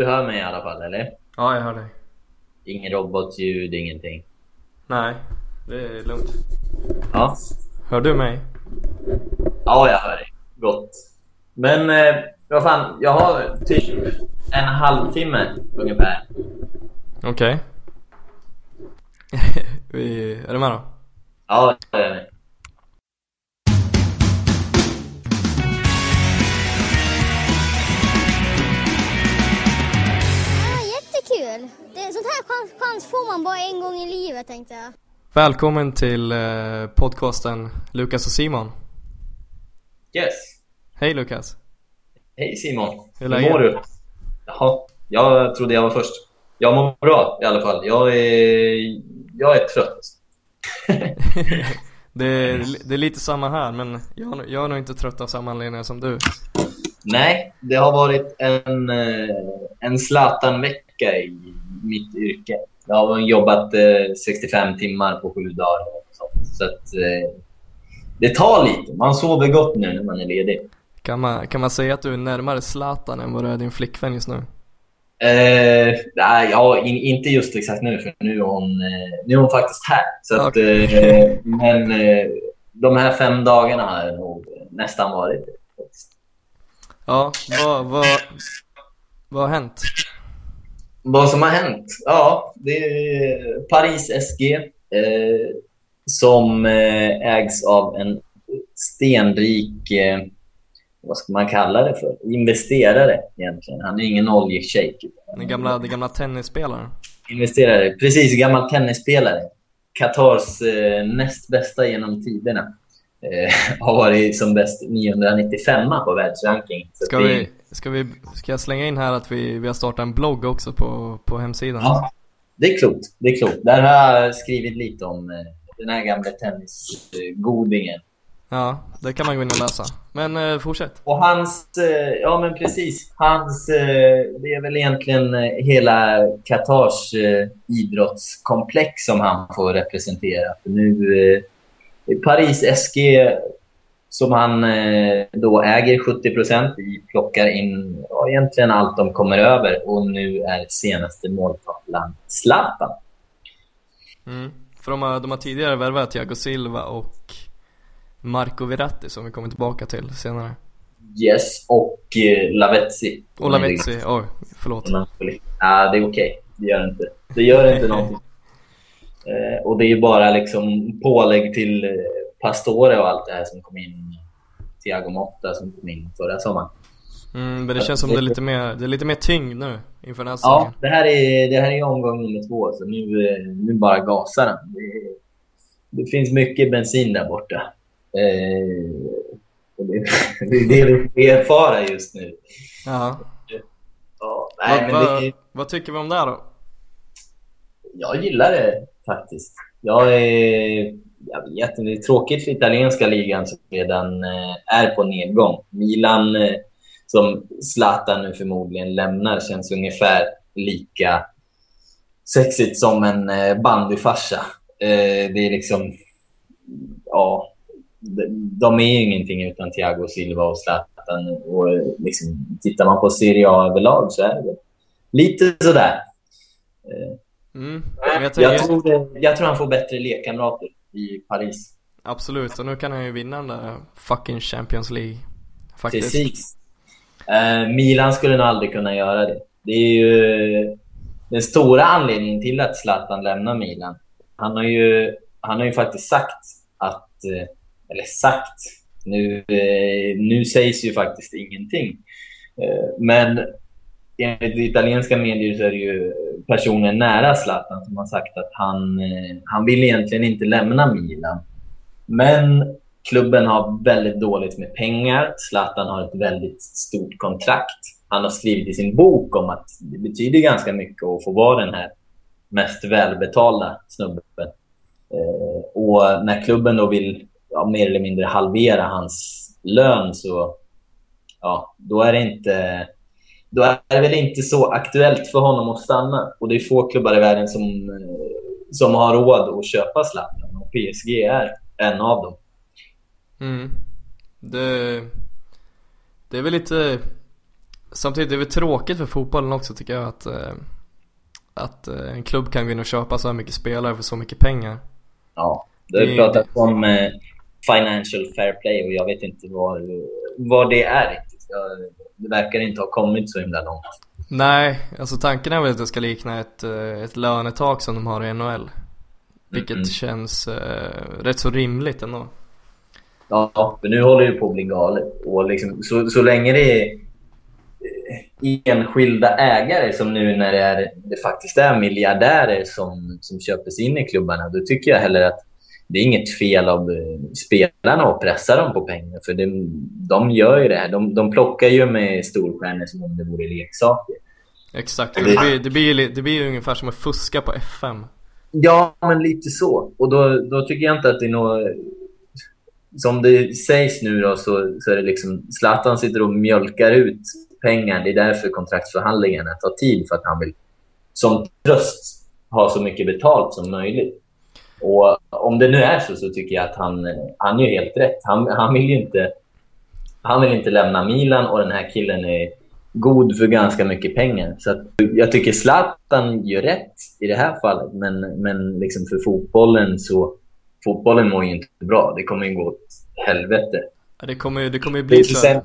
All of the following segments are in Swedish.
Du hör mig i alla fall, eller? Ja, jag hör dig. Ingen robotljud, ingenting. Nej, det är lugnt. Ja, Hör du mig? ja jag hör dig. Gott. Men eh, vad fan, jag har typ en halvtimme ungefär. Okej. Vi- är du med då? Ja, det är det. Ja, jättekul! Det, sånt här chans, chans får man bara en gång i livet tänkte jag. Välkommen till eh, podcasten Lukas och Simon. Yes. Hej Lukas. Hej Simon. Hur Hur mår du? Jaha, jag trodde jag var först. Jag mår bra i alla fall. Jag är, jag är trött. Det är, det är lite samma här men jag, jag är nog inte trött av samma anledningar som du. Nej, det har varit en, eh, en Zlatan-vecka i mitt yrke. Jag har jobbat eh, 65 timmar på sju dagar. Och sånt. Så att, eh, det tar lite. Man sover gott nu när man är ledig. Kan man, kan man säga att du är närmare Zlatan än vad du är din flickvän just nu? Eh, nej, ja, in, inte just exakt nu, för nu är hon, eh, nu är hon faktiskt här. Så att, Okej. eh, men eh, de här fem dagarna har nog nästan varit det. Ja, vad, vad, vad har hänt? Vad som har hänt? Ja, det är Paris SG eh, som eh, ägs av en stenrik, eh, vad ska man kalla det för? Investerare egentligen. Han är ingen oljeshejk. Den gamla, den gamla tennisspelaren? Investerare, precis, gammal tennisspelare. Qatars eh, näst bästa genom tiderna. Eh, har varit som bäst 995 på världsranking. Så Ska det- vi, ska vi, ska jag slänga in här att vi, vi har startat en blogg också på, på hemsidan? Ja, det är klokt. Det är klokt. Där har jag skrivit lite om eh, den här gamla tennisgodingen. Ja, det kan man gå in och läsa. Men eh, fortsätt. Och hans, eh, ja men precis, hans, eh, det är väl egentligen eh, hela Qatars eh, idrottskomplex som han får representera. För nu, eh, Paris SG som han eh, då äger 70 procent i, plockar in ja, egentligen allt de kommer över och nu är senaste måltavlan Zlatan. Mm. För de har, de har tidigare värvat Thiago Silva och Marco Verratti som vi kommer tillbaka till senare. Yes, och eh, Lavezzi. Och Lavezzi, oj, förlåt. Ja, det är okej. Det gör inte. Det gör inte någonting. Eh, och det är ju bara liksom pålägg till eh, Pastore och allt det här som kom in. Thiago Motta som kom in förra sommaren. Mm, men det känns som det är lite mer, det är lite mer tyngd nu inför den här Ja, säsongen. det här är, det här är omgång nummer två, så nu, eh, nu bara gasar han. Det, det finns mycket bensin där borta. Eh, och det, det är det vi erfara just nu. Ja. Ja, nej, vad, men det, vad, vad tycker vi om det här då? Jag gillar det faktiskt. Jag, är, jag vet inte, det är tråkigt för italienska ligan som redan eh, är på nedgång. Milan, eh, som Zlatan nu förmodligen lämnar, känns ungefär lika sexigt som en eh, bandyfarsa. Det är liksom... Ja, de, är ju ingenting utan Thiago Silva och Zlatan. Och liksom, tittar man på Serie A överlag så är det lite sådär. Mm. Jag tänker, jag tror, det, jag tror han får bättre lekkamrater i Paris. Absolut, och nu kan han ju vinna den där fucking Champions League. Faktiskt. Precis. Eh, Milan skulle nog aldrig kunna göra det. Det är ju den stora anledningen till att Zlatan lämnar Milan. Han har ju, han har ju faktiskt sagt att... eh, Eller sagt. Nu, eh, nu sägs ju faktiskt ingenting. Eh, Men enligt italienska medier så är det ju personer nära Zlatan som har sagt att han, eh, han vill egentligen inte lämna Milan. Men klubben har väldigt dåligt med pengar. Zlatan har ett väldigt stort kontrakt. Han har skrivit i sin bok om att det betyder ganska mycket att få vara den här mest välbetalda snubben. Eh, och när klubben då vill ja, mer eller mindre halvera hans lön så ja, då är det inte då är det väl inte så aktuellt för honom att stanna. Och det är få klubbar i världen som, eh, som har råd att köpa Zlatan. Och PSG är en av dem. Mm. Det, det är väl lite samtidigt är det tråkigt för fotbollen också tycker jag att, eh, att eh, en klubb kan gå in och köpa så här mycket spelare för så mycket pengar. Ja, det har ju pratat om financial fair play och jag vet inte vad, vad det är riktigt. Det verkar inte ha kommit så himla långt. Nej, alltså tanken är väl att det ska likna ett, eh, ett lönetak som de har i NHL. Vilket mm -hmm. känns eh, rätt så rimligt ändå. Ja, för nu håller det på att bli galet. Och liksom, så, så länge det är eh, enskilda ägare som nu när det, är, det faktiskt är miljardärer som, som köper sig in i klubbarna, då tycker jag heller att det är inget fel av eh, spelarna att pressa dem på pengar. För de, de gör ju det här. De, de plockar ju med storstjärnor som om det vore leksaker. Exakt, det blir, det blir, det blir ungefär som att fuska på FM. Ja, men lite så. Och då, då tycker jag inte att det är något... Som det sägs nu då, så, så är det liksom Zlatan sitter och mjölkar ut pengar. Det är därför kontraktsförhandlingarna tar tid. För att han vill som tröst ha så mycket betalt som möjligt. Och om det nu är så, så tycker jag att han, han gör helt rätt. Han, han, vill inte, han vill inte lämna Milan och den här killen är god för ganska mycket pengar. Så jag tycker Zlatan gör rätt i det här fallet. Men, men liksom för fotbollen så... Fotbollen mår ju inte bra. Det kommer ju gå åt helvete. Det kommer det kommer ju bli så.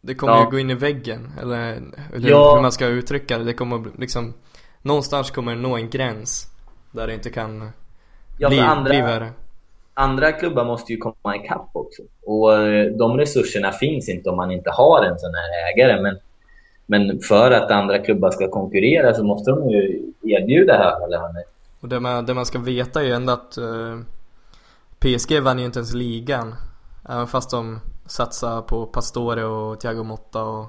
Det kommer ja. ju gå in i väggen. Eller, eller ja. hur man ska uttrycka det. Det kommer liksom... Någonstans kommer det nå en gräns. Där det inte kan ja, bli, andra, bli värre. Andra klubbar måste ju komma ikapp också. Och eh, de resurserna finns inte om man inte har en sån här ägare. Men men för att andra klubbar ska konkurrera så måste de ju erbjuda höga löner. Och det man, det man ska veta är ju ändå att uh, PSG vann ju inte ens ligan. Även fast de satsar på Pastore och Thiago Motta och mm.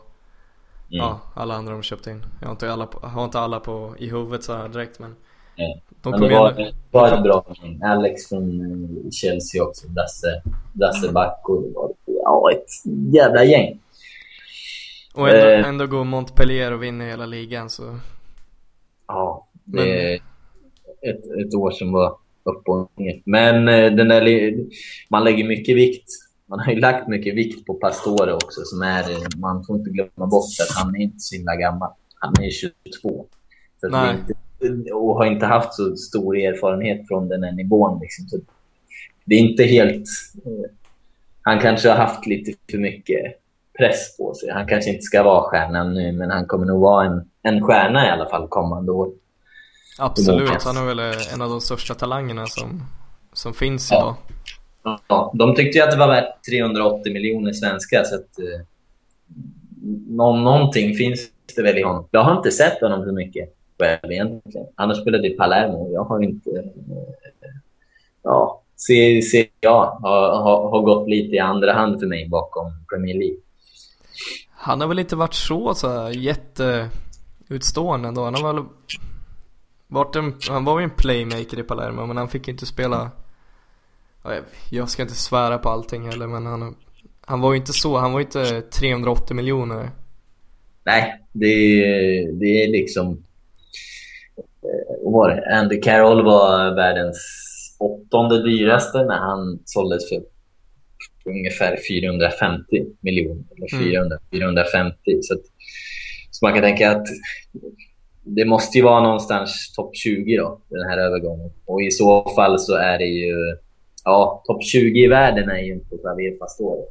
ja, alla andra de köpt in. Jag har inte alla på, har inte alla på, i huvudet så här direkt men Nej. De men det var, ändå, var ett bra Alex från eh, Chelsea också, Dasse, Dasse Back och det var ja, ett jävla gäng. Och ändå, eh, ändå går Montpellier och vinner hela ligan så... Ja, det Men... är ett, ett år som var upp och ner. Men eh, den där, man lägger mycket vikt. Man har ju lagt mycket vikt på Pastore också. Som är, man får inte glömma bort att han är inte så himla gammal. Han är 22. Så Nej. Inte, och har inte haft så stor erfarenhet från den här nivån. Liksom. Så det är inte helt... Eh, han kanske har haft lite för mycket press på sig. Han kanske inte ska vara stjärnan nu, men han kommer nog vara en, en stjärna i alla fall kommande år. Absolut, han är väl en av de största talangerna som, som finns ja. idag. Ja, de tyckte ju att det var värt 380 miljoner svenska, så att eh, någon, någonting finns det väl i honom. Jag har inte sett honom så mycket själv egentligen. Han har spelat i Palermo. Jag har inte... Eh, ja, ser, jag har, har, har gått lite i andra hand för mig bakom Premier League. Han har väl inte varit så, så jätteutstående ändå. Han har väl varit en, han var ju en playmaker i Palermo men han fick inte spela Jag ska inte svära på allting heller men han, han var ju inte så, han var ju inte 380 miljoner Nej, det, det är liksom det? Andy Carroll var världens åttonde dyraste när han såldes för ungefär 450 miljoner. Eller 400, mm. 450. Så, att, så man kan tänka att det måste ju vara någonstans topp 20 då, den här övergången. Och i så fall så är det ju... Ja, topp 20 i världen är ju inte Javier Pastore.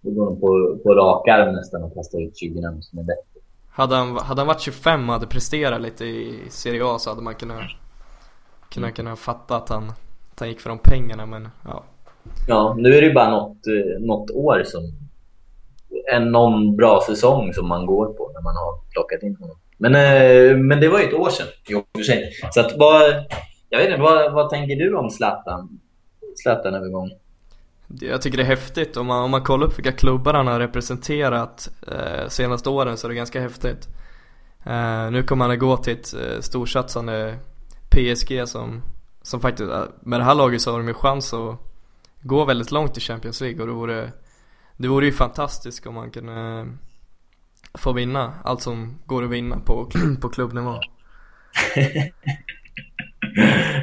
Då går de på, på rak arm nästan och kastar ut 20 namn som är bättre. Hade han, hade han varit 25 och hade presterat lite i Serie A så hade man kunnat, kunnat, kunnat fatta att han, att han gick för de pengarna men ja, Ja, nu är det ju bara något, eh, något år som... En, någon bra säsong som man går på när man har plockat in honom. Men, eh, men det var ju ett år sedan i och för sig. Så att vad... Jag vet inte, vad, vad tänker du om Zlatan? Zlatan-övergång? Jag tycker det är häftigt. Om man, om man kollar upp vilka klubbar han har representerat eh, senaste åren så är det ganska häftigt. Eh, nu kommer han att gå till ett eh, storsatsande PSG som, som faktiskt, eh, med det här laget så har de ju chans att gå väldigt långt i Champions League och det vore, det vore ju fantastiskt om man kunde eh, få vinna allt som går att vinna på, på klubbnivå.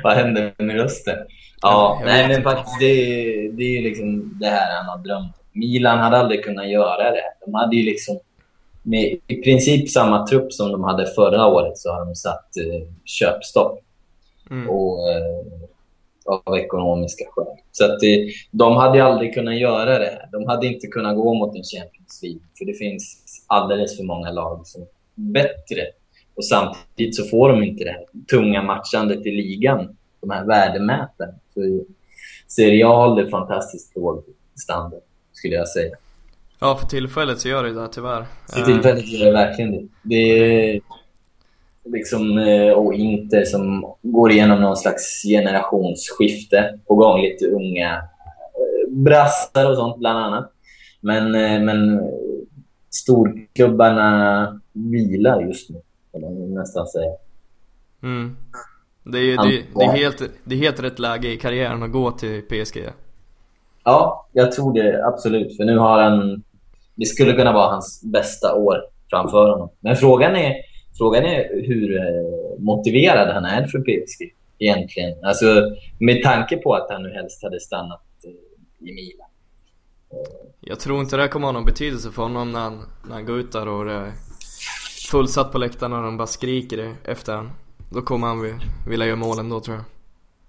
Vad händer med rösten? Ja, nej men faktiskt det, det är ju liksom det här han har drömt Milan hade aldrig kunnat göra det. De hade ju liksom med i princip samma trupp som de hade förra året så har de satt eh, köpstopp. Mm. Och, eh, av ekonomiska skäl. Så att det, de hade aldrig kunnat göra det. De hade inte kunnat gå mot en Champions League. För det finns alldeles för många lag som är bättre. Och samtidigt så får de inte det här tunga matchandet i ligan. De här värdemätarna. Serie A håller fantastiskt låg standard, skulle jag säga. Ja, för tillfället så gör det det tyvärr. För tillfället gör det verkligen det. Det är liksom, eh, och Inter som går igenom någon slags generationsskifte på gång. Lite unga eh, brassar och sånt bland annat. Men, eh, men storklubbarna vilar just nu, kan man nästan säga. Mm. Det är, det, det, är helt, det är helt rätt läge i karriären att gå till PSG. Ja, jag tror det absolut. För nu har han... Det skulle kunna vara hans bästa år framför honom. Men frågan är, frågan är hur eh, motiverad han är för PSG egentligen. Alltså, med tanke på att han nu helst hade stannat eh, i Milan. Jag tror inte det kommer ha någon betydelse för honom när han, när han går ut där och det är fullsatt på läktarna och de bara skriker efter honom. Då kommer han vilja göra målen då tror jag.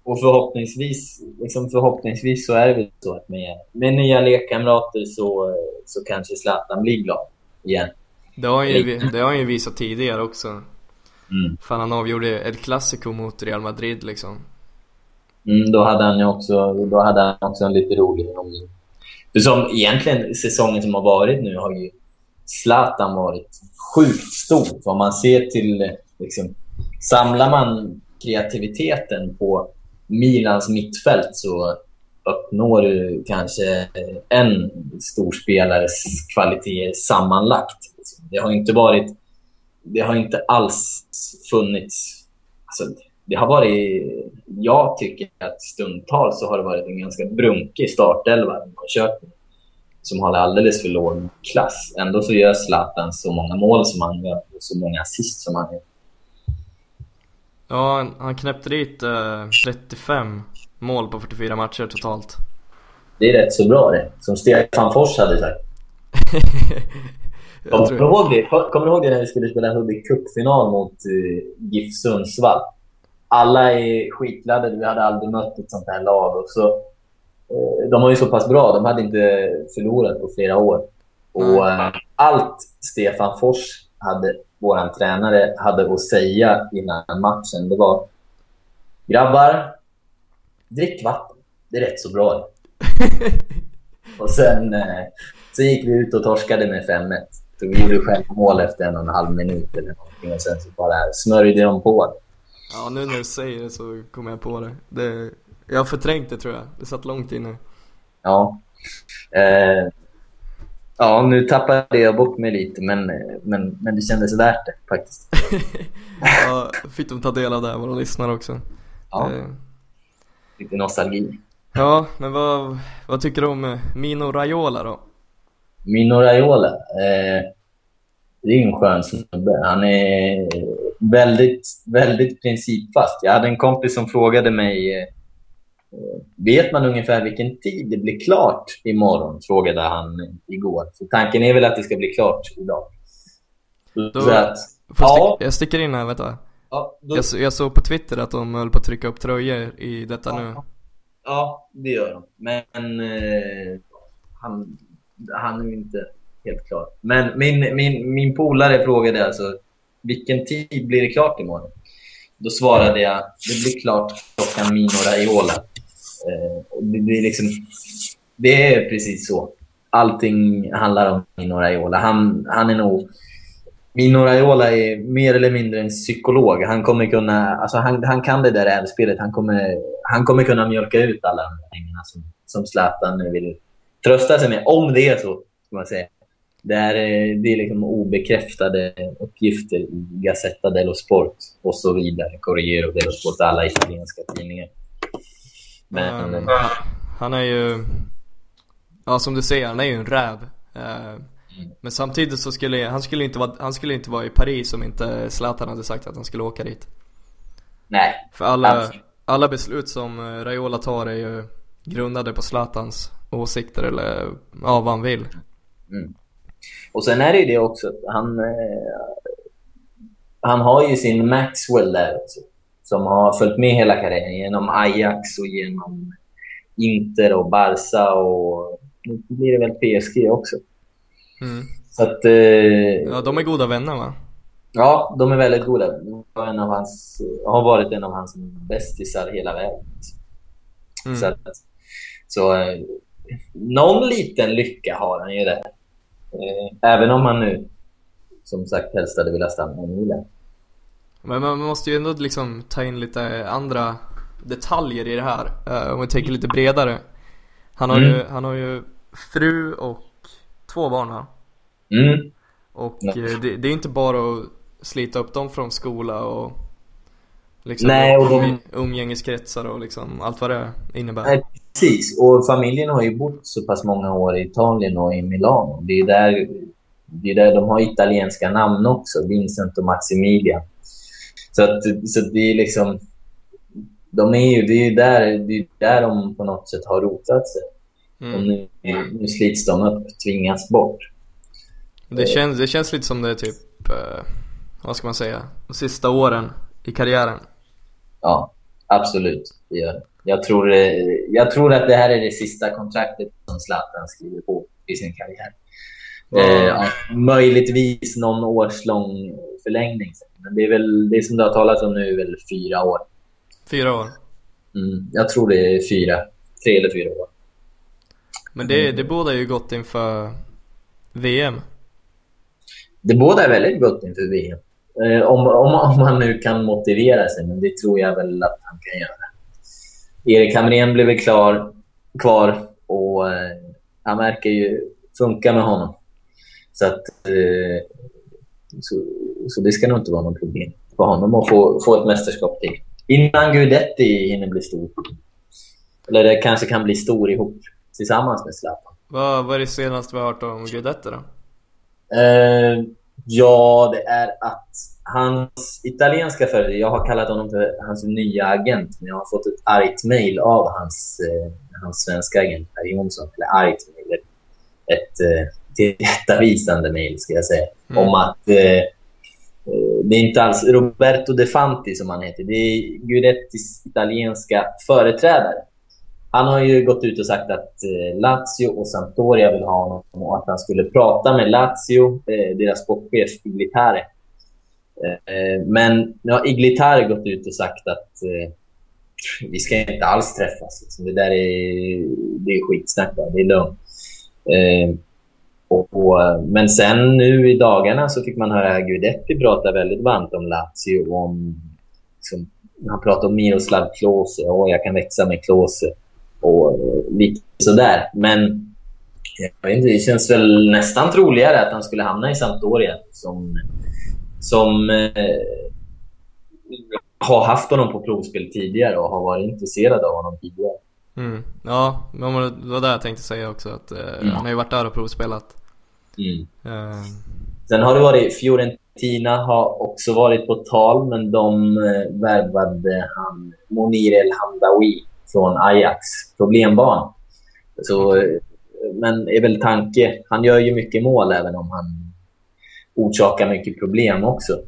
Och förhoppningsvis, liksom förhoppningsvis så är det väl så att med, med nya lekkamrater så, så kanske Zlatan blir glad igen. Det har, ju, det har han ju visat tidigare också. Mm. För han avgjorde ett Clasico mot Real Madrid liksom. Mm, då hade han ju också, då hade han också en lite rolig omgivning. För som egentligen säsongen som har varit nu har ju Zlatan varit sjukt stor. Om man ser till, liksom, samlar man kreativiteten på Milans mittfält så uppnår du kanske en storspelares kvaliteter sammanlagt. Det har inte varit... Det har inte alls funnits... Alltså, det har varit... Jag tycker att stundtals så har det varit en ganska brunkig startelva i har kört som håller alldeles för låg klass. Ändå så gör Zlatan så många mål som han gör och så många assist som han gör. Ja, han knäppte dit eh, 35 mål på 44 matcher totalt. Det är rätt så bra det, som Stefan Fors hade sagt. Kommer du ihåg det? Kommer du ihåg det när vi skulle spela Hudik Cup-final mot uh, GIF Sundsvall? Alla är skitladdade, vi hade aldrig mött ett sånt här lag. Och så, uh, de var ju så pass bra, de hade inte förlorat på flera år. Och uh, allt Stefan Fors hade vår tränare hade att säga innan matchen, det var Grabbar, drick vatten. Det är rätt så bra. och sen eh, så gick vi ut och torskade med 5-1. Så vi gjorde självmål efter en och en halv minut eller någonting och sen så bara smörjde de på det. Ja, nu när du säger det så kommer jag på det. det jag har förträngt det tror jag. Det satt långt inne. Ja. Eh, Ja, nu tappade jag bort mig lite, men, men, men det kändes värt det faktiskt. ja, fick de ta del av det, våra lyssnare också. Ja, eh. lite nostalgi. Ja, men vad, vad tycker du om eh, Mino Raiola då? Mino Raiola? Eh, det är en skön snubbe. Han är väldigt, väldigt principfast. Jag hade en kompis som frågade mig eh, Vet man ungefär vilken tid det blir klart imorgon? Frågade han igår. Så tanken är väl att det ska bli klart idag. Då, så att, ja. jag sticker in här, vänta. Ja, då... jag, jag såg på Twitter att de höll på att trycka upp tröjor i detta ja. nu. Ja, det gör de. Men eh, han, han är ju inte helt klar. Men min, min, min polare frågade alltså vilken tid blir det klart imorgon? Då svarade jag det blir klart klockan Mino Raiola. Eh, det, det, är liksom, det är precis så. Allting handlar om Mino Raiola. Han, han är nog... Mino Raiola är mer eller mindre en psykolog. Han kommer kunna... Alltså han, han kan det där rävspelet. Han kommer, han kommer kunna mjölka ut alla de pengarna som, som Zlatan nu vill trösta sig med. Om det är så, ska man säga. Det är, eh, det är liksom obekräftade uppgifter i Gazzetta dello Sport och så vidare. Corriere dello Sport, alla italienska tidningar. Men... Um, han är ju, ja som du säger, han är ju en räv. Uh, men samtidigt så skulle han skulle inte vara, han skulle inte vara i Paris om inte Zlatan hade sagt att han skulle åka dit. Nej. För alla, alla beslut som eh, Raiola tar är ju grundade på Zlatans åsikter eller ja, vad han vill. Mm. Och sen är det ju det också att han, eh, han har ju sin Maxwell där också, som har följt med hela karriären genom Ajax och genom Inter och Barca och nu blir det väl PSG också. Mm. Så att... Eh, Ja, de är goda vänner va? Ja, de är väldigt goda. En av hans, har varit en av hans bästisar hela vägen. Mm. Så, att, så eh, någon liten lycka har han ju där. Eh, även om han nu, som sagt, helst hade velat stanna i Milan. Men man måste ju ändå liksom ta in lite andra detaljer i det här. eh, om vi tänker lite bredare. Han har, Mm. ju, han har ju fru och två barn va? Mm. Och Ja. eh, det, det är inte bara att slita upp dem från skola och liksom Nej, och de- um, umgängeskretsar och liksom allt vad det innebär. Nej, precis. Och familjen har ju bott så pass många år i Italien och i Milano. Det är där, det är där de har italienska namn också. Vincent och Maximilian. Så, att, så att det är liksom... De är ju, det är ju där, det är där de på något sätt har rotat sig. Och Mm. nu, nu slits de upp, tvingas bort. Det, känns, det känns lite som det är typ, eh, vad ska man säga, de sista åren i karriären. Ja, absolut. Det. Jag tror, eh, jag tror att det här är det sista kontraktet som Zlatan skriver på i sin karriär. Eh, ja, möjligtvis någon årslång förlängning. Men det är väl det som du har talat om nu är väl fyra år. Fyra år. Mm, jag tror det är fyra, tre eller fyra år. Men det, det båda ju gott inför VM. Det båda är väldigt gott inför VM. Eh, om, om, om han nu kan motivera sig, men det tror jag väl att han kan göra. Erik Hamrén blev väl klar, kvar och eh, han verkar ju funka med honom. Så, att, eh, så, så det ska nog inte vara något problem för honom att få, få ett mästerskap till. Innan Guidetti hinner bli stor. Eller det kanske kan bli stor ihop tillsammans med Zlatan. Vad, vad är det senaste vi har hört om Guidetti då? Eh, ja, det är att hans italienska företrädare, jag har kallat honom för hans nya agent, men jag har fått ett argt mejl av hans, eh, hans svenska agent Per Jonsson. Eller argt mejl, ett, eh, tillrättavisande mejl ska jag säga. Mm. Om att eh, Eh, det är inte alls Roberto De Fanti som han heter. Det är Guidettis italienska företrädare. Han har ju gått ut och sagt att eh, Lazio och Sampdoria vill ha honom och att han skulle prata med Lazio, eh, deras sportchef Iglitare. Men nu har Iglitare gått ut och sagt att vi ska inte alls träffas. Liksom. Det där är, det är skitsnack. Det är lugnt. Och, och, men sen nu i dagarna så fick man höra Guidetti prata väldigt varmt om Lazio och om... Liksom, han pratade om Miroslav Klose. Åh, jag kan växa med Klose. Och eh, lite sådär. Men jag vet inte, det känns väl nästan troligare att han skulle hamna i Sampdoria som, som eh, har haft honom på provspel tidigare och har varit intresserad av honom tidigare. Mm. Ja, men det var det jag tänkte säga också att eh, Mm. han har ju varit där och provspelat. Mm. Eh, Sen har det varit Fiorentina har också varit på tal, men de eh, värvade han Monir El Hamdawi från Ajax, problembarn. Så, eh, men är väl tanke, han gör ju mycket mål även om han orsakar mycket problem också.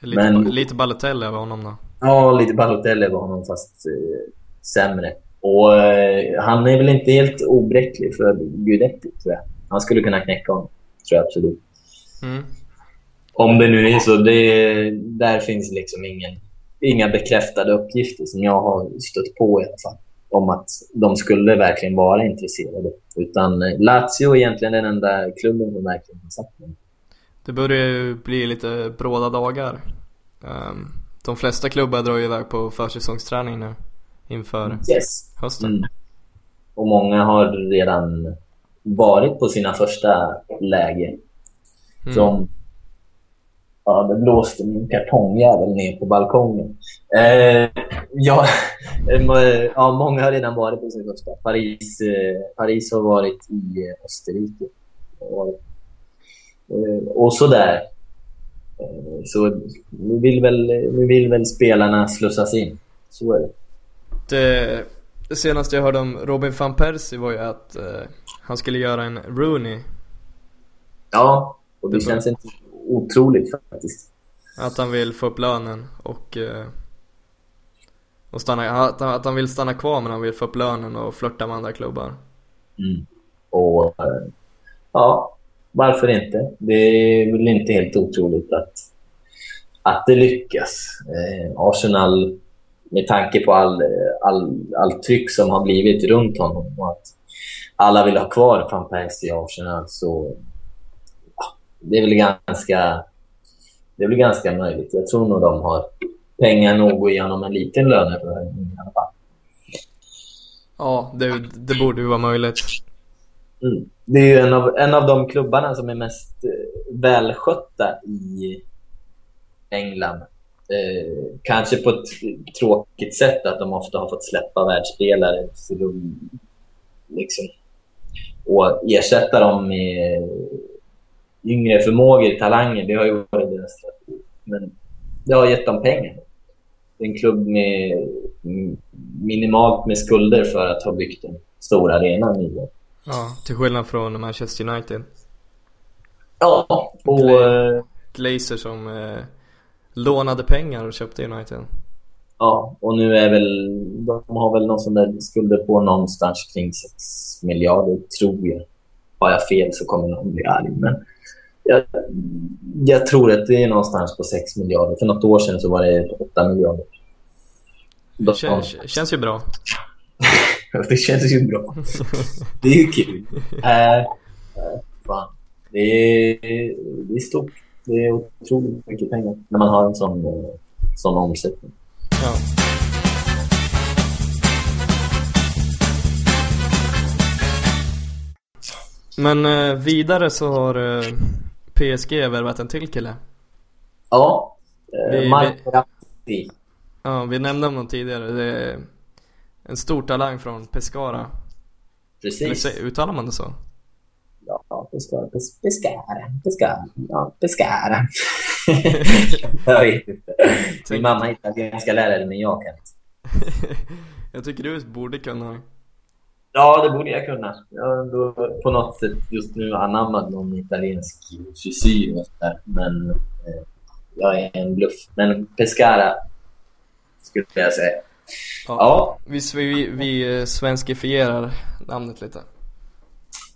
lite, Men- lite Balotelli över honom då. Ja, lite Balotelli var honom fast eh, sämre. Och eh, han är väl inte helt obräcklig för Guidetti, tror jag. Han skulle kunna knäcka honom, tror jag absolut. Mm. Om det nu är så. Det, där finns liksom ingen, inga bekräftade uppgifter som jag har stött på i alla fall. Om att de skulle verkligen vara intresserade. Utan eh, Lazio är egentligen den enda klubben som verkligen har sagt det. Det börjar ju bli lite bråda dagar. Ehm, de flesta klubbar drar ju iväg på försäsongsträning nu inför Yes. Hösten. Mm. Och många har redan varit på sina första läger. Mm. Som... Ja, det blåste min kartongjävel ner på balkongen. Eh, ja, ja, många har redan varit på sin första. Paris, eh, Paris har varit i eh, Österrike. Och, eh, och sådär. Eh, så nu vill, väl, nu vill väl spelarna slussas in. Så är det. Det, det senaste jag hörde om Robin van Persie var ju att eh, han skulle göra en Rooney Ja, och det, det känns inte otroligt faktiskt. Att han vill få upp lönen och, eh, och stanna, att, att han vill stanna kvar men han vill få upp lönen och flörta med andra klubbar. Mm. Och eh, ja, varför inte? Det är väl inte helt otroligt att, att det lyckas. Eh, Arsenal, med tanke på all, all, all tryck som har blivit runt honom och att alla vill ha kvar van Persie i Arsenal så ja, det är väl ganska det är väl ganska möjligt. Jag tror nog de har pengar nog att ge honom en liten löneförhöjning i alla fall. Ja, det, det borde ju vara möjligt. Mm. Det är ju en av, en av de klubbarna som är mest eh, välskötta i England. Eh, kanske på ett tråkigt sätt att de ofta har fått släppa världsspelare liksom, och ersätta dem med yngre förmågor, talanger. Det har ju varit deras strategi. Men det har gett dem pengar. Det är en klubb med minimalt med skulder för att ha byggt en stor arena nyligen. Ja, till skillnad från Manchester United. Ja, och... Gla eh, Glazer som eh, lånade pengar och köpte United. Ja, och nu är väl... De har väl någon sån där skulder på någonstans kring 6 miljarder, tror jag. Har jag fel så kommer någon bli arg, men... Jag, jag, tror att det är någonstans på 6 miljarder. För något år sedan så var det 8 miljarder. Det känns, känns ju bra. det känns ju bra. Det är ju kul. Äh, äh, fan. Det är, det är stort. Det är otroligt mycket pengar när man har en sån, sån omsättning. Ja. Men eh, vidare så har eh, PSG värvat en till kille. Ja, eh, vi, Marco vi, Ja, vi nämnde honom tidigare. Det är en stor talang från Pescara. Precis. Eller uttalar man det så? Ja, Pescara, pes, Pescara, Pescara, ja, Pescara. jag vet inte. Min mamma är italienska lärare, men jag kan inte. jag tycker du borde kunna. Ja, det borde jag kunna. Jag har ändå på något sätt just nu anammat någon italiensk frisyr och sådär. Men eh, jag är en bluff. Men Pescara skulle jag säga. Ja. ja. Vi, vi, vi eh, svenskifierar namnet lite.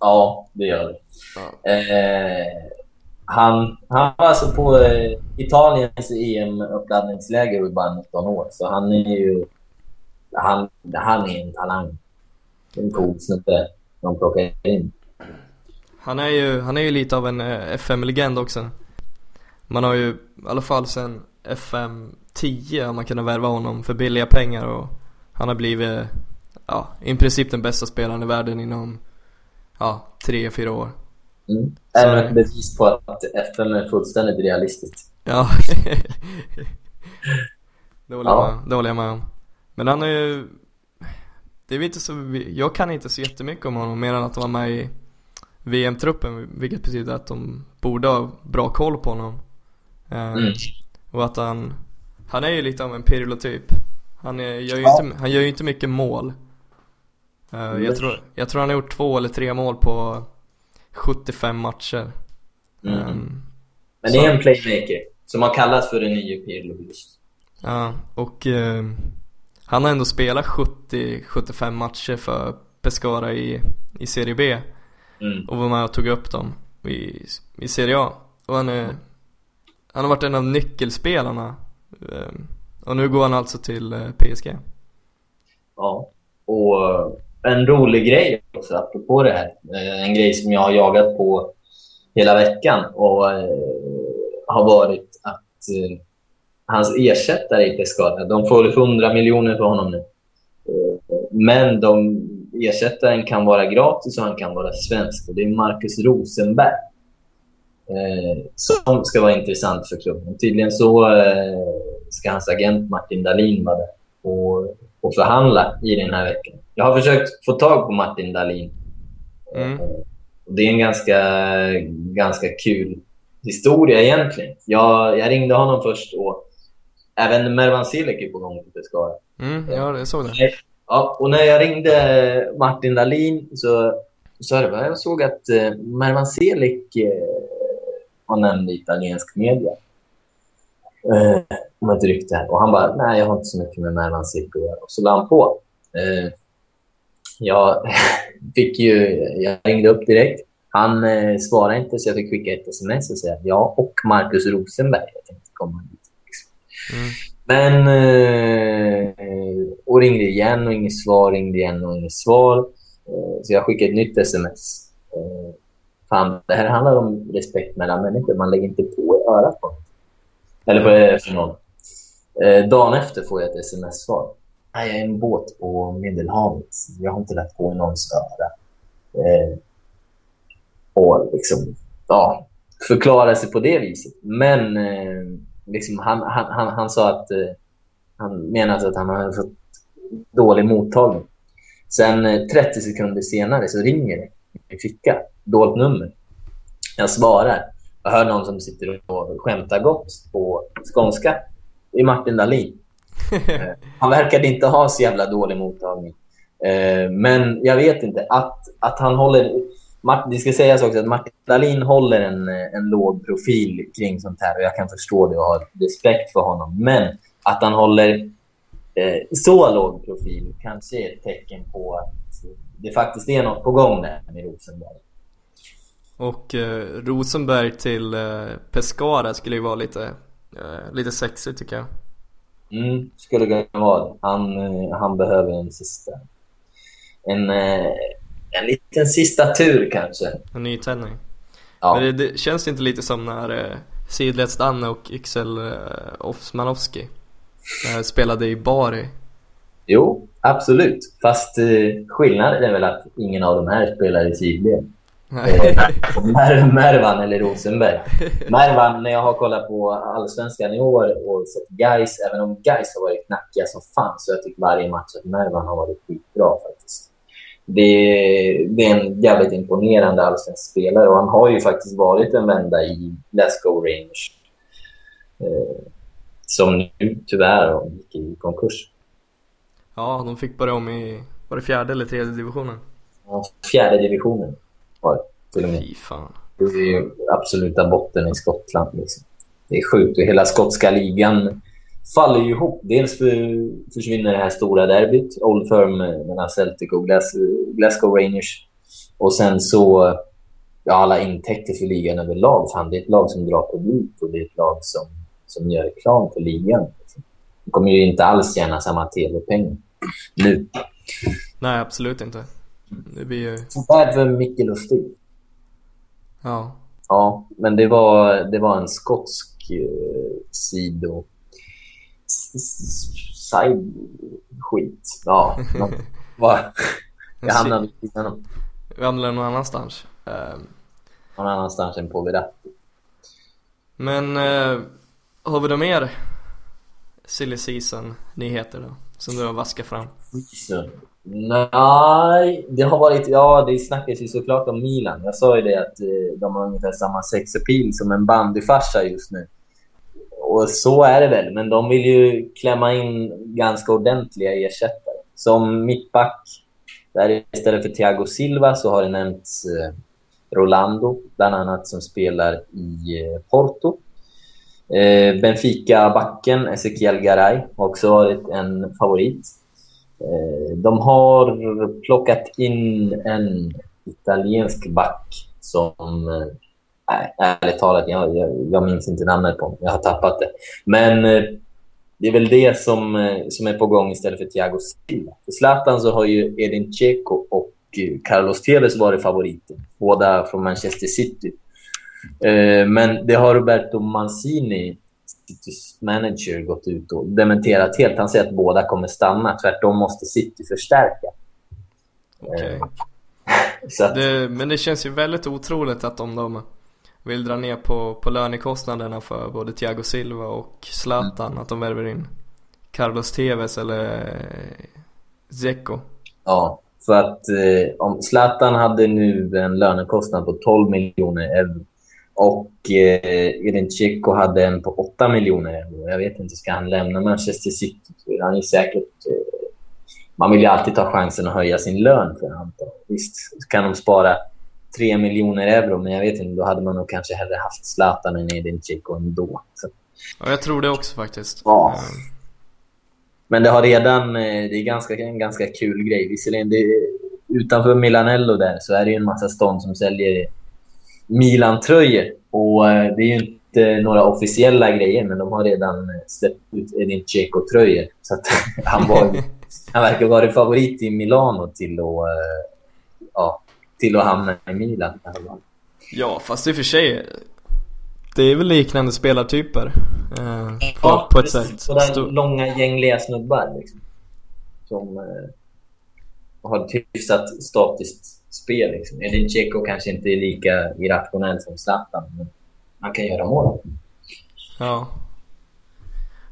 Ja, det gör vi. Ja. Eh, han, han var alltså på eh, Italiens EM-uppladdningsläger i bara 19 år, så han är ju... Han, han är en talang. En cool snubbe de plockar in. Han är ju, han är ju lite av en eh, FM-legend också. Man har ju i alla fall sen FM 10 har man kunnat värva honom för billiga pengar och han har blivit, ja, i princip den bästa spelaren i världen inom, ja, tre, fyra år. Mm. Även ett bevis på att FN är fullständigt realistiskt. Ja. det, håller ja. Jag, det håller jag med om. Men han är ju, det är inte så, jag kan inte så jättemycket om honom mer än att han var med i VM-truppen, vilket betyder att de borde ha bra koll på honom. Eh, mm. Och att han, han är ju lite av en Pirlo-typ. Han, är, gör ju ja. inte, han gör ju inte mycket mål. Uh, jag, tror, jag tror han har gjort två eller tre mål på 75 matcher. Mm. Um, Men det är en playmaker som har kallats för den nya Pirlo just. Ja, och uh, han har ändå spelat 70-75 matcher för Pescara i, i Serie B. Mm. Och var med och tog upp dem i, i Serie A. Och han är, han har varit en av nyckelspelarna Ehm, och nu går han alltså till eh, PSG. Ja, och eh, en rolig grej också apropå det här. Eh, en grej som jag har jagat på hela veckan och eh, har varit att eh, hans ersättare i Pescara, de får 100 miljoner för honom nu. Men de, ersättaren kan vara gratis och han kan vara svensk. Och det är Marcus Rosenberg eh, som ska vara intressant för klubben. Tydligen så eh, ska hans agent Martin Dahlin vara där och, och förhandla i den här veckan. Jag har försökt få tag på Martin Dahlin. Mm. Det är en ganska, ganska kul historia egentligen. Jag, jag ringde honom först och även Mervan Silek är på gång till Pescara. Mm, ja, jag såg det. Ja, och när jag ringde Martin Dahlin så, så jag såg att eh, Mervan Selik eh, och nämnde italiensk media. Eh, om ett rykte. Och han bara, nej jag har inte så mycket med Mervan Sippo att göra. Och så la han på. Eh, jag fick ju, jag ringde upp direkt. Han eh, svarade inte så jag fick skicka ett sms och säga ja och Marcus Rosenberg. Jag tänkte komma dit. Mm. Men... Eh, och ringde igen och inget svar, ringde igen och inget svar. Eh, så jag skickade ett nytt sms. Eh, fan, det här handlar om respekt mellan människor. Man lägger inte på i örat på. Eller på, för någon. Eh, dagen efter får jag ett sms-svar. Jag är en båt på Medelhavet. Jag har inte lagt på i någons öra. Eh, och liksom, ja, förklara sig på det viset. Men eh, liksom, han, han, han, han sa att eh, han menade alltså att han hade fått dålig mottagning. Sen eh, 30 sekunder senare så ringer det i min ficka. Dolt nummer. Jag svarar. Jag hör någon som sitter och skämtar gott på skånska. Det är Martin Dahlin. Eh, han verkade inte ha så jävla dålig mottagning. Eh, men jag vet inte. Att, att han håller... Det ska sägas också att Martin Dahlin håller en, eh, en låg profil kring sånt här och jag kan förstå det och ha respekt för honom. Men att han håller eh, så låg profil kanske är ett tecken på att det faktiskt är något på gång där med Rosenberg. Och eh, Rosenberg till eh, Pescara skulle ju vara lite, eh, lite sexigt tycker jag. Mm, skulle kunna vara det. Han, eh, han behöver en sista... En, eh, en liten sista tur kanske. En nytändning. Ja. Men det, det känns inte lite som när eh, Sidlets-Danne och Yxel eh, Osmanowski eh, spelade i Bari? Jo, absolut. Fast eh, skillnaden är väl att ingen av de här spelar i sidled. Mer Mervan eller Rosenberg. Mervan, när jag har kollat på Allsvenskan i år och sett Guys, även om Guys har varit knackiga som fan, så jag tycker varje match att Mervan har varit skitbra faktiskt. Det, det är en jävligt imponerande allsvensk spelare och han har ju faktiskt varit en vända i Glasgow Rangers. Eh, som nu tyvärr gick i konkurs. Ja, de fick börja om i, var det fjärde eller tredje divisionen? Ja, fjärde divisionen var det till och med. Fy fan. Det är ju absoluta botten i Skottland. Liksom. Det är sjukt. Och hela skotska faller ju ihop. Dels för, försvinner det här stora derbyt, Old Firm mellan Celtic och Glasgow Rangers. Och sen så, ja, alla intäkter för ligan överlag. Fan, det är ett lag som drar publik och det är ett lag som, som gör reklam för ligan. De kommer ju inte alls tjäna samma tv-pengar nu. Nej, absolut inte. Det blir ju... Sånt för Micke Lustig. Ja. Ja, men det var, det var en skotsk eh, sido... Side skit. Ja. var, jag hamnade vid sidan Vi hamnade någon annanstans. Um... Någon annanstans än på Viratti. Men uh, har vi något mer silly season-nyheter då? Som du har vaskat fram? Season. Nej, det har varit... Ja, det snackas ju såklart om Milan. Jag sa ju det att eh, de har ungefär samma sexapil som en bandyfarsa just nu. Och så är det väl, men de vill ju klämma in ganska ordentliga ersättare. Som mittback, där istället för Thiago Silva så har det nämnts eh, Rolando, bland annat, som spelar i eh, Porto. Benfica-backen Ezequiel Garay har också varit en favorit. Eh, de har plockat in en italiensk back som... Äh, ärligt talat, jag, jag, jag minns inte namnet på honom. Jag har tappat det. Men eh, det är väl det som, som är på gång istället för Thiago Silva. För Zlatan så har ju Edin Dzeko och Carlos Tevez varit favoriter. Båda från Manchester City. Men det har Roberto Mancini Citys manager gått ut och dementerat helt. Han säger att båda kommer stanna. Tvärtom måste City förstärka. Okay. att... det, men det känns ju väldigt otroligt att om de vill dra ner på, på lönekostnaderna för både Thiago Silva och Zlatan, mm. att de värver in Carlos Tevez eller Zeko. Ja, för att eh, om Zlatan hade nu en lönekostnad på 12 miljoner euro och eh, Edin Dzeko hade en på 8 miljoner euro. Jag vet inte, ska han lämna Manchester City? Han är säkert... Eh, man vill ju alltid ta chansen att höja sin lön för antal. Visst kan de spara tre miljoner euro, men jag vet inte, då hade man nog kanske hellre haft Zlatan än Edin Dzeko ändå. Så. Ja, jag tror det också faktiskt. Ja. Eh, Men det har redan, eh, det är ganska, en ganska kul grej. Visserligen, det, utanför Milanello där så är det ju en massa stånd som säljer Milan-tröjor. Och eh, det är ju inte några officiella grejer, men de har redan eh, släppt ut Edin Dzeko-tröjor. Så att han, var, han verkar vara favorit i Milano till att, eh, ja, till att hamna i Milan. Ja, fast i och för sig. Det är väl liknande spelartyper. Eh, Ja, på ett precis. sätt. Sådär Stor- långa gängliga snubbar liksom. Som eh, har ett hyfsat statiskt spel. Liksom. Edin Dzeko kanske inte är lika irrationell som Zlatan, men han kan göra mål. Ja.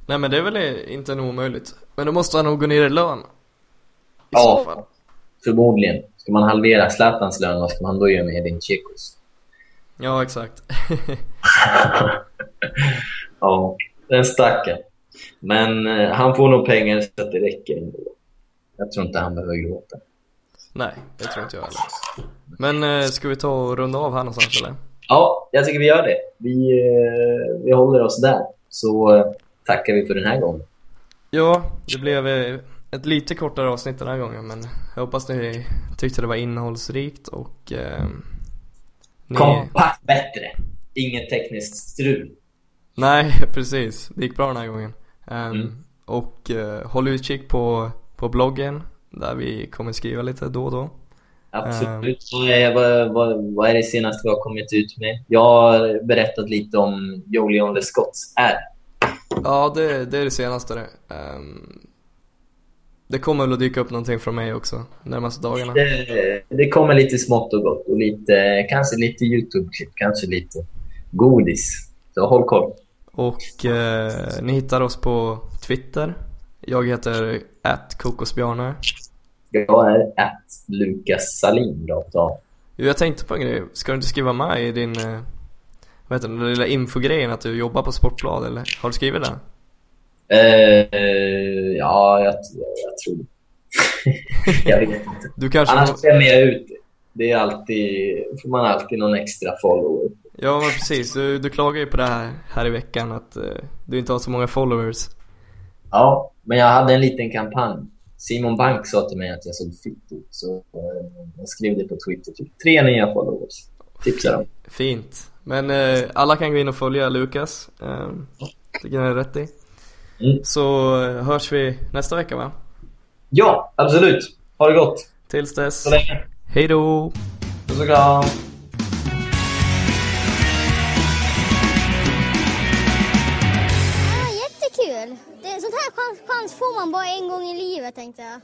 Nej men det är väl inte en omöjligt. Men då måste han nog gå ner i lön. I Ja. så fall. Förmodligen. Ska man halvera Zlatans lön, vad ska man då göra med Edin Dzekos? Ja, exakt. Ja, den stackaren. Men eh, han får nog pengar så att det räcker ändå. Jag tror inte han behöver gråta. Nej, det tror inte jag heller. Men eh, ska vi ta och runda av här någonstans eller? Ja, jag tycker vi gör det. Vi, eh, vi håller oss där. Så eh, tackar vi för den här gången. Ja, det blev eh, ett lite kortare avsnitt den här gången men jag hoppas ni tyckte det var innehållsrikt och eh, ni... Kompakt bättre. Inget tekniskt strul. Nej, precis. Det gick bra den här gången. Ehm, Mm. Och eh, håll utkik på, på bloggen där vi kommer skriva lite då och då. Absolut. Vad, är, vad, vad, är det senaste vi har kommit ut med? Jag har berättat lite om Jolion Lescotts är. Ja, det, det är det senaste det. Ehm, det kommer väl att dyka upp någonting från mig också närmaste dagarna. Det, det kommer lite smått och gott och lite, kanske lite YouTube-klipp, kanske lite godis. Så håll koll. Och eh, ni hittar oss på Twitter. Jag heter kokosbjarne. Jag är att Lukas Salin. Jo, Jag tänkte på en grej. Ska du inte skriva med i din, eh, vad heter det, den lilla infogrejen att du jobbar på Sportblad eller? Har du skrivit det? Eh, ja, jag, jag tror Jag vet inte. Du kanske Annars får, skämmer jag ut det. Är alltid, får man alltid någon extra follower. Ja men precis, du, du klagar ju på det här, här i veckan att eh, du inte har så många followers. Ja, men jag hade en liten kampanj. Simon Bank sa till mig att jag såg fitt ut, så eh, jag skrev det på Twitter. Typ tre nya followers. Tipsar dem. Fint. Men eh, alla kan gå in och följa Lukas. Eh, tycker jag är rätt i. Mm. Så eh, hörs vi nästa vecka va? Ja, absolut. Ha det gott. Tills dess. Så länge. Hej då! Puss och kram. Man bara en gång i livet tänkte jag.